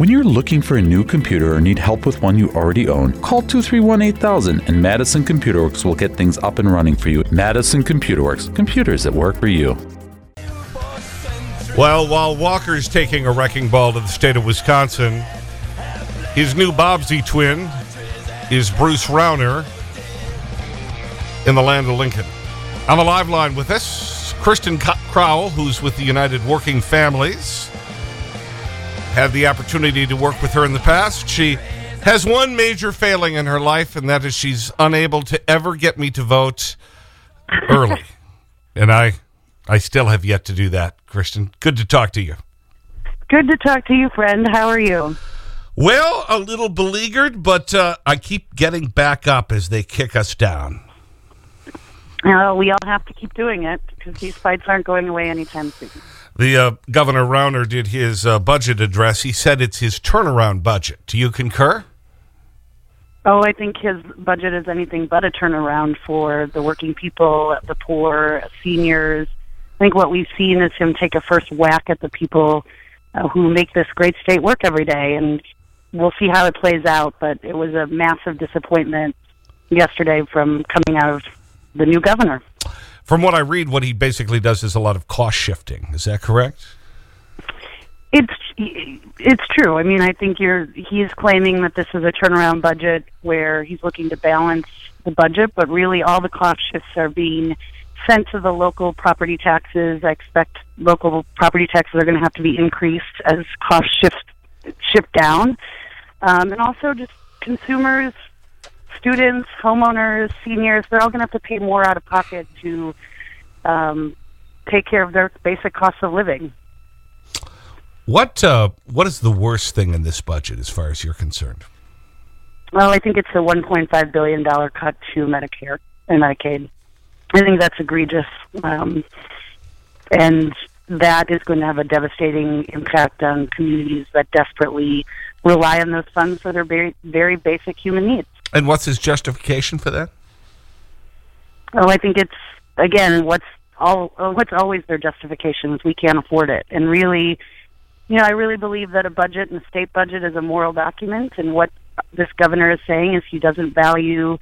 When you're looking for a new computer or need help with one you already own, call 231 8000 and Madison Computer Works will get things up and running for you. Madison Computer Works, computers that work for you. Well, while Walker's taking a wrecking ball to the state of Wisconsin, his new Bobbsey twin is Bruce Rauner in the land of Lincoln. On the live line with us, Kristen Crowell, who's with the United Working Families. Had the opportunity to work with her in the past. She has one major failing in her life, and that is she's unable to ever get me to vote early. and I, I still have yet to do that, Kristen. Good to talk to you. Good to talk to you, friend. How are you? Well, a little beleaguered, but uh, I keep getting back up as they kick us down. Uh, we all have to keep doing it because these fights aren't going away anytime soon. The uh, Governor Rauner did his uh, budget address. He said it's his turnaround budget. Do you concur? Oh, I think his budget is anything but a turnaround for the working people, the poor, seniors. I think what we've seen is him take a first whack at the people uh, who make this great state work every day. And we'll see how it plays out. But it was a massive disappointment yesterday from coming out of the new governor. From what I read, what he basically does is a lot of cost shifting. Is that correct? It's it's true. I mean, I think you're he's claiming that this is a turnaround budget where he's looking to balance the budget, but really all the cost shifts are being sent to the local property taxes. I expect local property taxes are going to have to be increased as costs shift shift down, um, and also just consumers students, homeowners, seniors, they're all going to have to pay more out of pocket to um, take care of their basic cost of living. What, uh, what is the worst thing in this budget as far as you're concerned? Well, I think it's a $1.5 billion cut to Medicare and Medicaid. I think that's egregious. Um, and that is going to have a devastating impact on communities that desperately rely on those funds for their very, very basic human needs. And what's his justification for that? Oh, I think it's again what's all uh, what's always their justification is we can't afford it. And really, you know, I really believe that a budget and a state budget is a moral document. And what this governor is saying is he doesn't value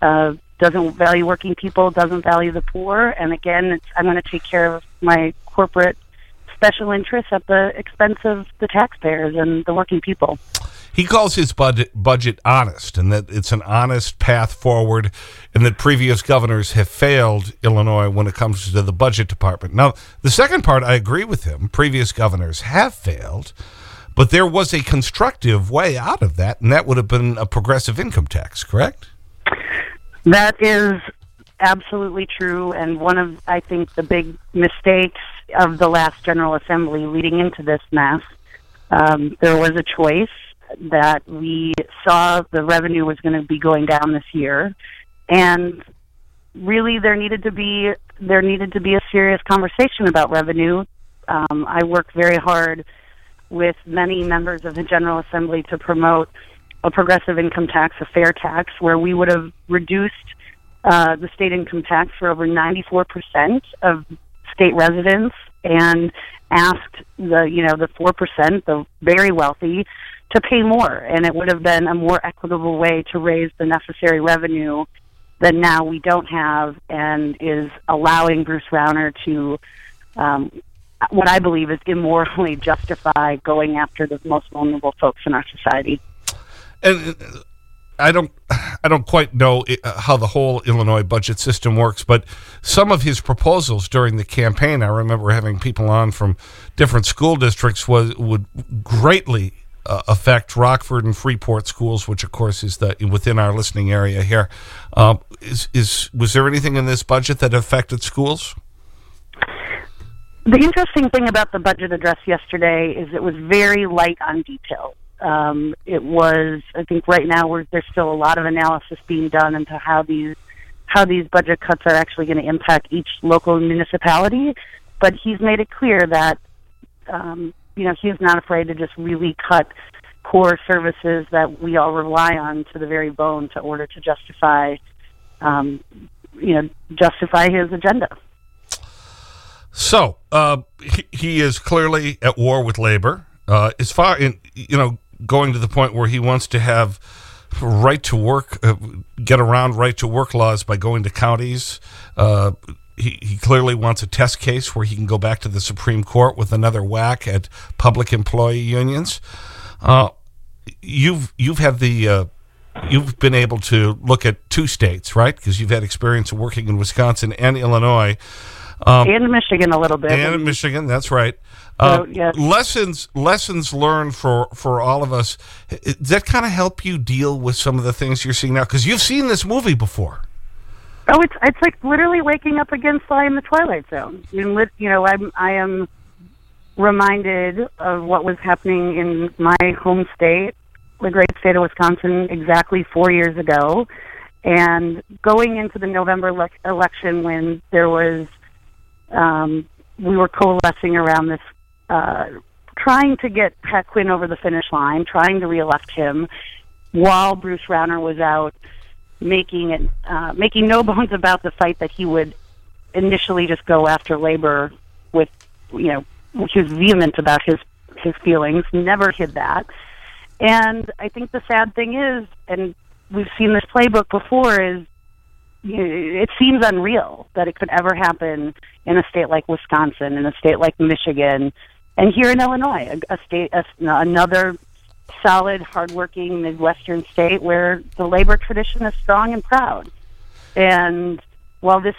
uh, doesn't value working people, doesn't value the poor. And again, it's, I'm going to take care of my corporate special interests at the expense of the taxpayers and the working people. He calls his budget, budget honest and that it's an honest path forward and that previous governors have failed Illinois when it comes to the budget department. Now, the second part, I agree with him. Previous governors have failed, but there was a constructive way out of that, and that would have been a progressive income tax, correct? That is absolutely true. And one of, I think, the big mistakes of the last General Assembly leading into this mess, um, there was a choice that we saw the revenue was going to be going down this year, and really there needed to be there needed to be a serious conversation about revenue. Um, I worked very hard with many members of the General Assembly to promote a progressive income tax, a fair tax, where we would have reduced uh, the state income tax for over 94% of state residents and asked the you know the four percent, the very wealthy, to pay more, and it would have been a more equitable way to raise the necessary revenue that now we don't have, and is allowing Bruce Rauner to, um, what I believe is immorally justify going after the most vulnerable folks in our society. And I don't, I don't quite know uh, how the whole Illinois budget system works, but some of his proposals during the campaign, I remember having people on from different school districts, was would greatly uh, affect Rockford and Freeport schools, which of course is the, within our listening area here. Uh, is, is, was there anything in this budget that affected schools? The interesting thing about the budget address yesterday is it was very light on detail. Um, it was, I think, right now there's still a lot of analysis being done into how these how these budget cuts are actually going to impact each local municipality. But he's made it clear that um, you know, he's not afraid to just really cut core services that we all rely on to the very bone to order to justify, um, you know, justify his agenda. So uh, he, he, is clearly at war with labor. Uh, as far in, you know, going to the point where he wants to have right to work, uh, get around right to work laws by going to counties. Uh, he, he clearly wants a test case where he can go back to the Supreme Court with another whack at public employee unions. Uh, you've, you've had the, uh, you've been able to look at two states, right? Because you've had experience working in Wisconsin and Illinois. Um, and Michigan a little bit. And Michigan, that's right. Uh, yes. Lessons lessons learned for, for all of us. Does that kind of help you deal with some of the things you're seeing now? Because you've seen this movie before. Oh, it's it's like literally waking up against Fly in the Twilight Zone. You, you know, I'm I am reminded of what was happening in my home state, the great state of Wisconsin, exactly four years ago, and going into the November le- election when there was um, we were coalescing around this, uh, trying to get Pat Quinn over the finish line, trying to reelect him, while Bruce Rauner was out making it, uh, making no bones about the fight that he would initially just go after labor with, you know, he was vehement about his his feelings, never hid that. And I think the sad thing is, and we've seen this playbook before, is it seems unreal that it could ever happen in a state like Wisconsin, in a state like Michigan, and here in Illinois, a, a state, a, another solid, hardworking Midwestern state where the labor tradition is strong and proud. And while this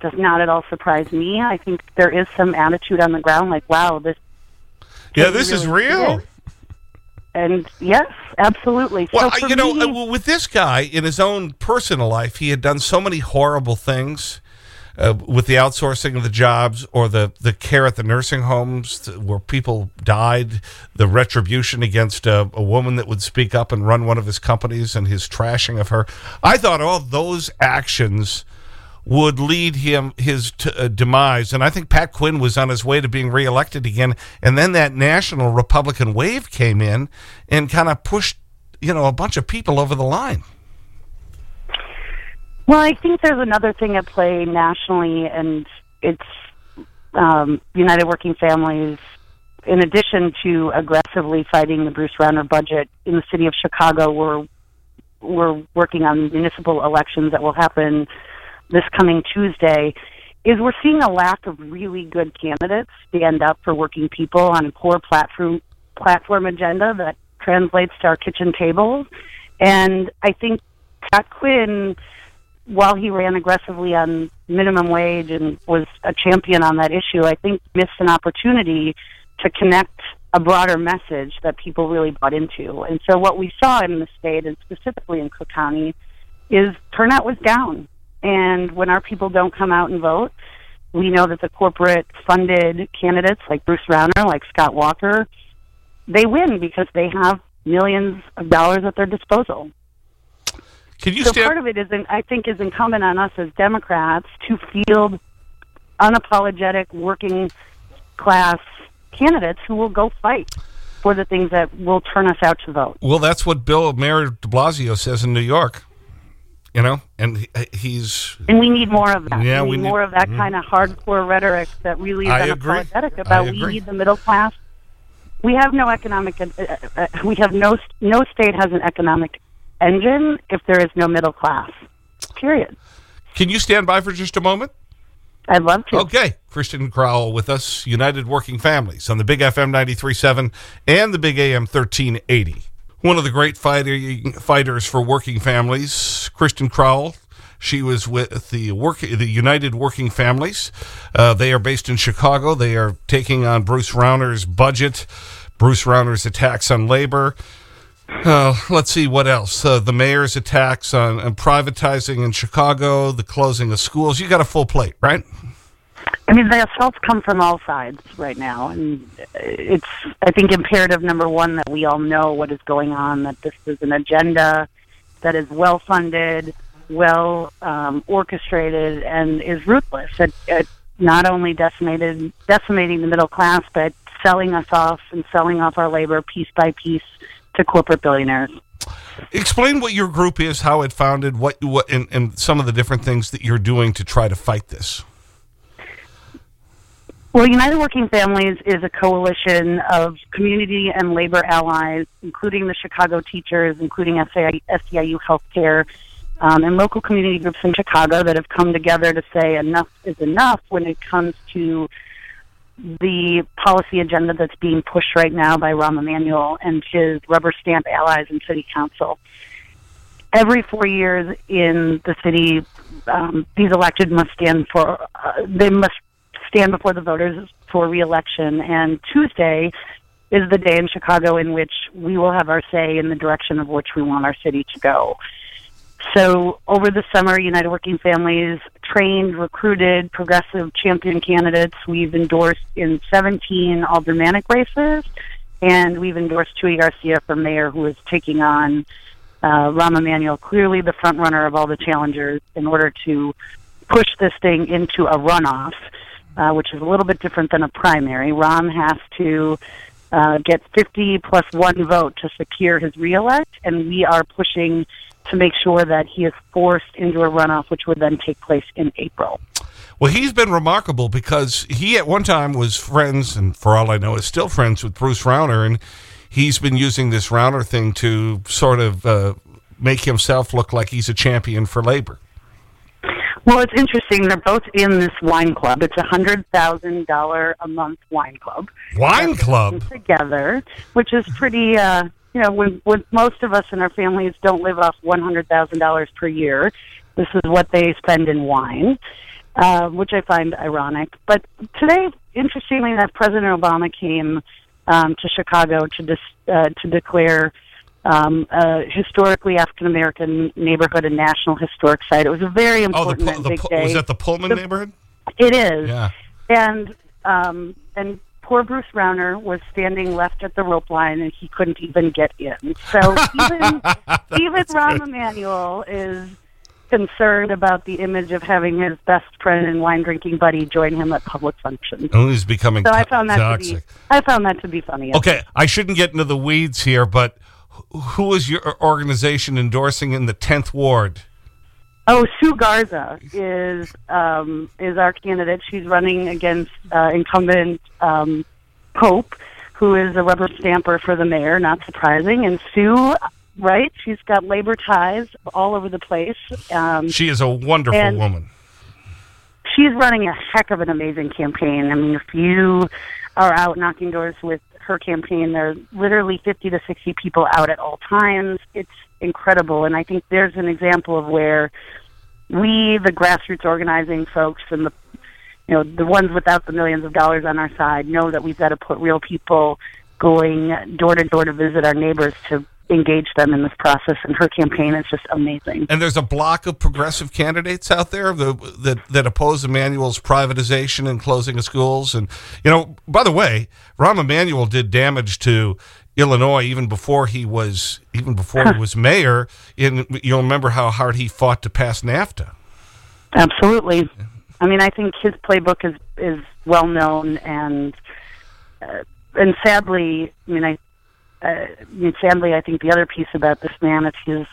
does not at all surprise me, I think there is some attitude on the ground like, wow, this. Yeah, this really is real. And yes, absolutely. Well, so you know, me, uh, with this guy in his own personal life, he had done so many horrible things uh, with the outsourcing of the jobs or the, the care at the nursing homes where people died, the retribution against a, a woman that would speak up and run one of his companies and his trashing of her. I thought all those actions would lead him his uh, demise. And I think Pat Quinn was on his way to being reelected again. And then that national Republican wave came in and kind of pushed, you know, a bunch of people over the line. Well, I think there's another thing at play nationally, and it's um, United Working Families, in addition to aggressively fighting the Bruce Rauner budget in the city of Chicago, we're, we're working on municipal elections that will happen this coming Tuesday. Is we're seeing a lack of really good candidates stand up for working people on a core platform platform agenda that translates to our kitchen table. And I think Pat Quinn while he ran aggressively on minimum wage and was a champion on that issue, I think missed an opportunity to connect a broader message that people really bought into. And so what we saw in the state, and specifically in Cook County, is turnout was down. And when our people don't come out and vote, we know that the corporate funded candidates like Bruce Rauner, like Scott Walker, they win because they have millions of dollars at their disposal. Can you so part of it is, I think, is incumbent on us as Democrats to field unapologetic working class candidates who will go fight for the things that will turn us out to vote. Well, that's what Bill Mayor de Blasio says in New York. You know, and he's... And we need more of that. Yeah, we, we need, more of that mm. kind of hardcore rhetoric that really is I unapologetic agree. about we need the middle class. We have no economic... Uh, uh, we have no... No state has an economic engine if there is no middle class. Period. Can you stand by for just a moment? I'd love to. Okay. Kristen Crowell with us, United Working Families on the Big FM 93.7 and the Big AM 1380. One of the great fighting, fighters for working families, Kristen Crowell. She was with the work, the United Working Families. Uh, they are based in Chicago. They are taking on Bruce Rauner's budget, Bruce Rauner's attacks on labor. Uh, let's see what else. Uh, the mayor's attacks on, on, privatizing in Chicago, the closing of schools. You got a full plate, right? I mean, the assaults come from all sides right now. And it's, I think, imperative, number one, that we all know what is going on, that this is an agenda that is well funded, well um, orchestrated, and is ruthless at, not only decimated, decimating the middle class, but selling us off and selling off our labor piece by piece to corporate billionaires. Explain what your group is, how it founded, what, what and, and some of the different things that you're doing to try to fight this. Well, United Working Families is a coalition of community and labor allies, including the Chicago teachers, including SEIU Healthcare, um, and local community groups in Chicago that have come together to say enough is enough when it comes to the policy agenda that's being pushed right now by Rahm Emanuel and his rubber stamp allies in City Council. Every four years in the city, um, these elected must stand for, uh, they must stand before the voters for reelection. And Tuesday is the day in Chicago in which we will have our say in the direction of which we want our city to go. So over the summer, United Working Families trained, recruited progressive champion candidates. We've endorsed in 17 aldermanic races, and we've endorsed Chuy Garcia for mayor, who is taking on uh, Rahm Emanuel, clearly the front runner of all the challengers, in order to push this thing into a runoff, uh, which is a little bit different than a primary. Rahm has to uh, get 50 plus one vote to secure his reelect, and we are pushing to make sure that he is forced into a runoff, which would then take place in April. Well, he's been remarkable because he at one time was friends, and for all I know, is still friends with Bruce Rauner, and he's been using this Rauner thing to sort of uh, make himself look like he's a champion for labor. Well, it's interesting. They're both in this wine club. It's a hundred thousand dollar a month wine club. Wine club together, which is pretty uh, you know, when, when most of us in our families don't live off one hundred thousand dollars per year, this is what they spend in wine, uh, which I find ironic. But today, interestingly enough, President Obama came um, to Chicago to dis, uh, to declare um, a historically African American neighborhood a national historic site. It was a very important oh, the, big the, day. Was that the Pullman the, neighborhood? It is. Yeah. And um, and poor Bruce Rauner was standing left at the rope line and he couldn't even get in. So even even Rahm Emanuel is concerned about the image of having his best friend and wine drinking buddy join him at public functions. Oh, he's becoming so I found that toxic. To be, I found that to be funny. Okay, I shouldn't get into the weeds here, but who is your organization endorsing in the 10th ward? Oh, Sue Garza is um, is our candidate. She's running against uh, incumbent um, Pope, who is a rubber stamper for the mayor. Not surprising. And Sue, right? She's got labor ties all over the place. Um, she is a wonderful woman. She's running a heck of an amazing campaign. I mean, if you are out knocking doors with her campaign, there are literally 50 to 60 people out at all times. It's incredible. And I think there's an example of where we, the grassroots organizing folks and the you know the ones without the millions of dollars on our side, know that we've got to put real people going door to door to visit our neighbors to engage them in this process. And her campaign is just amazing. And there's a block of progressive candidates out there that, that, that oppose Emanuel's privatization and closing of schools. And, you know, by the way, Rahm Emanuel did damage to Illinois even before he was even before he was mayor. In you'll remember how hard he fought to pass NAFTA. Absolutely. I mean, I think his playbook is is well known, and uh, and sadly, I mean, I, uh, I sadly, I think the other piece about this man is his.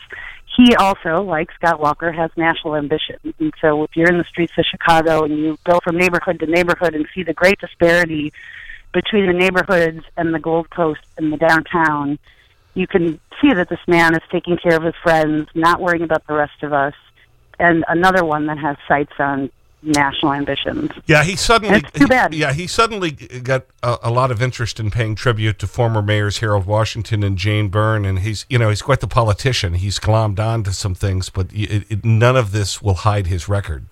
He also, like Scott Walker, has national ambition. And so, if you're in the streets of Chicago and you go from neighborhood to neighborhood and see the great disparity between the neighborhoods and the Gold Coast and the downtown, you can see that this man is taking care of his friends, not worrying about the rest of us, and another one that has sights on national ambitions. Yeah, he suddenly That's too bad. He, yeah, he suddenly got a, a, lot of interest in paying tribute to former mayors Harold Washington and Jane Byrne, and he's you know he's quite the politician. He's glommed on to some things, but it, it, none of this will hide his record.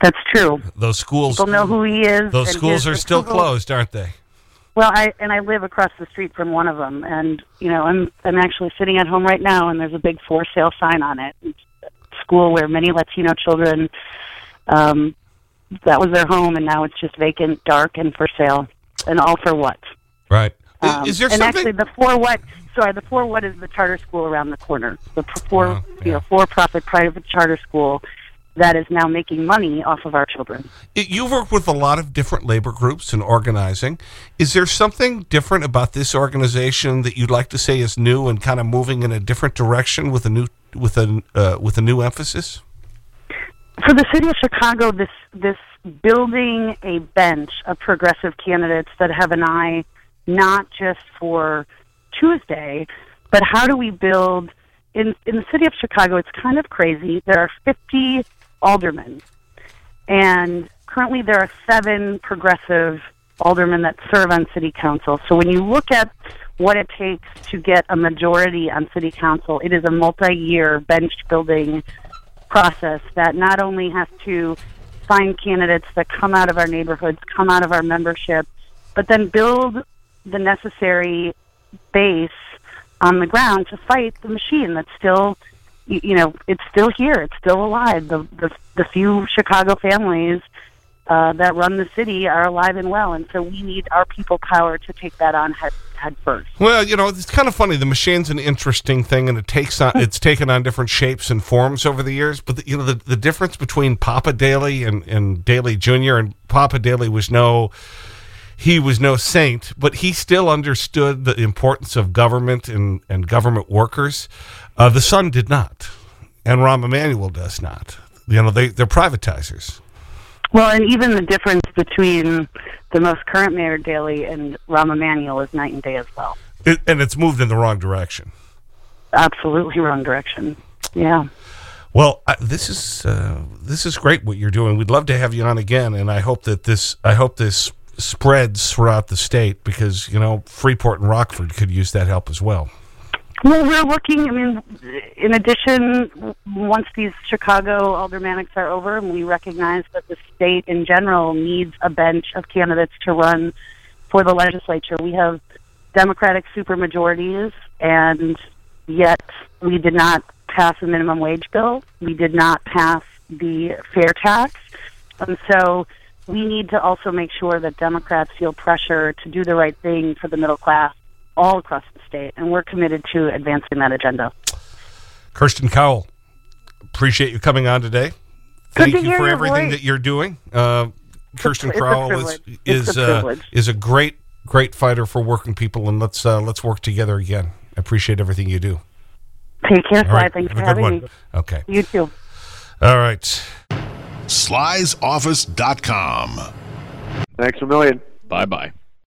That's true. Those schools. People know who he is. Those schools are still closed, aren't they? Well, I and I live across the street from one of them, and you know I'm I'm actually sitting at home right now, and there's a big for sale sign on it. It's a school where many Latino children, um, that was their home, and now it's just vacant, dark, and for sale, and all for what? Right. Um, is there and something? actually, the for what? Sorry, the for what is the charter school around the corner. The for oh, yeah. you know for profit private charter school that is now making money off of our children. You've worked with a lot of different labor groups and organizing. Is there something different about this organization that you'd like to say is new and kind of moving in a different direction with a new with a uh, with a new emphasis? For the city of Chicago, this this building a bench of progressive candidates that have an eye not just for Tuesday, but how do we build in in the city of Chicago? It's kind of crazy. There are 50 aldermen, and currently there are seven progressive aldermen that serve on city council. So when you look at what it takes to get a majority on city council, it is a multi-year bench building process that not only has to find candidates that come out of our neighborhoods, come out of our membership, but then build the necessary base on the ground to fight the machine that's still you, know it's still here it's still alive. The the, the few chicago families uh, that run the city are alive and well and so we need our people power to take that on head, head first well you know it's kind of funny the machine's an interesting thing and it takes on it's taken on different shapes and forms over the years but the, you know the, the difference between papa daley and, and daley jr and papa daley was no he was no saint, but he still understood the importance of government and, and government workers. Uh, the son did not, and Rahm Emanuel does not. You know, they, they're privatizers. Well, and even the difference between the most current mayor, Daley, and Rahm Emanuel is night and day as well. It, and it's moved in the wrong direction. Absolutely wrong direction. Yeah. Well, I, this is uh, this is great what you're doing. We'd love to have you on again, and I hope that this I hope this spreads throughout the state because, you know, Freeport and Rockford could use that help as well. Well, we're working. I mean, in addition, once these Chicago aldermanics are over, we recognize that the state in general needs a bench of candidates to run for the legislature. We have Democratic supermajorities, and yet we did not pass a minimum wage bill. We did not pass the fair tax. And so we need to also make sure that Democrats feel pressure to do the right thing for the middle class all across the state, and we're committed to advancing that agenda. Kirsten Crowell, appreciate you coming on today. Thank you for everything voice. that you're doing. Uh, Kirsten Crowell is is, uh, is a great great fighter for working people, and let's uh, let's work together again. I appreciate everything you do. Take care, Sly. Right. Thanks Have for having one. me. Okay. You too. All right. Sly'sOffice.com. Thanks a million. Bye bye.